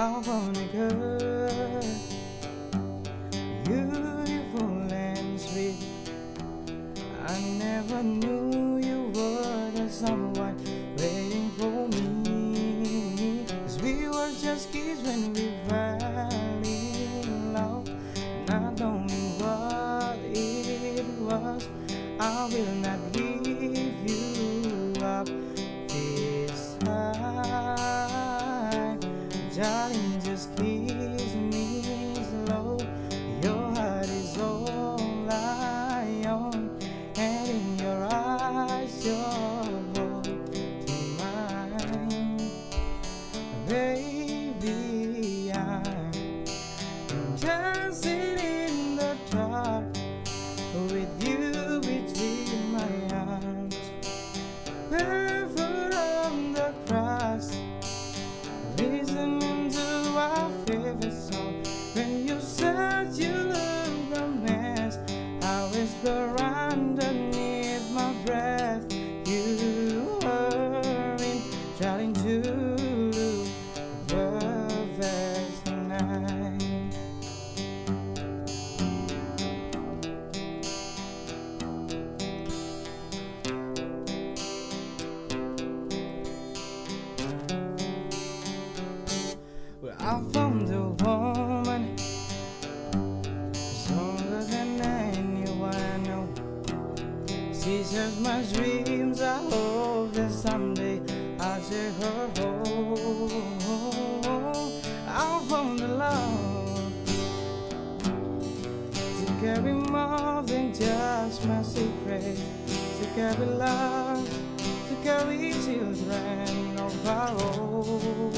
I wanna go. Beautiful and sweet. I never knew you were the someone waiting for me. Cause we were just kids when we With you between my arms on the serves my dreams. I hope that someday I'll take her home. I'll from the love to carry more than just my secret, to carry love, to carry children of our own.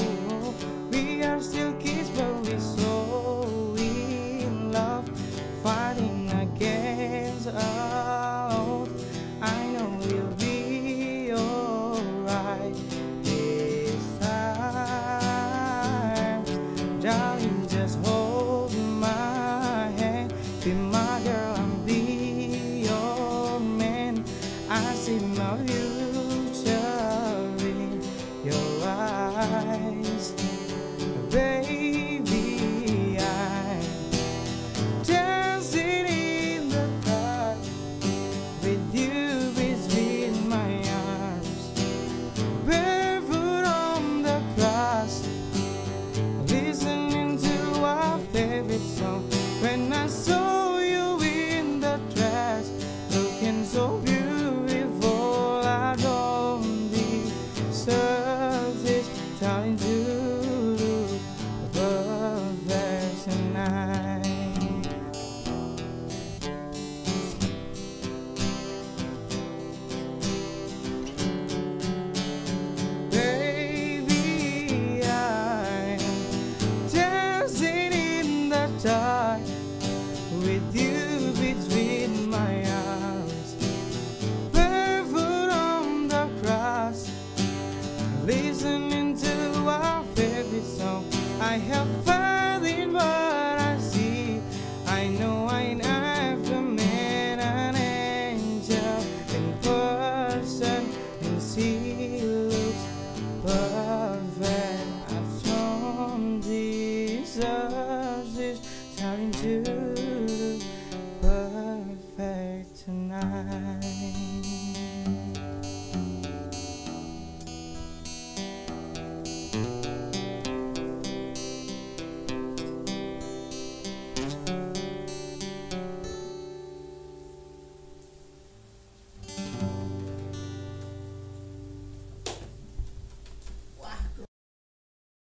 love you. behind you.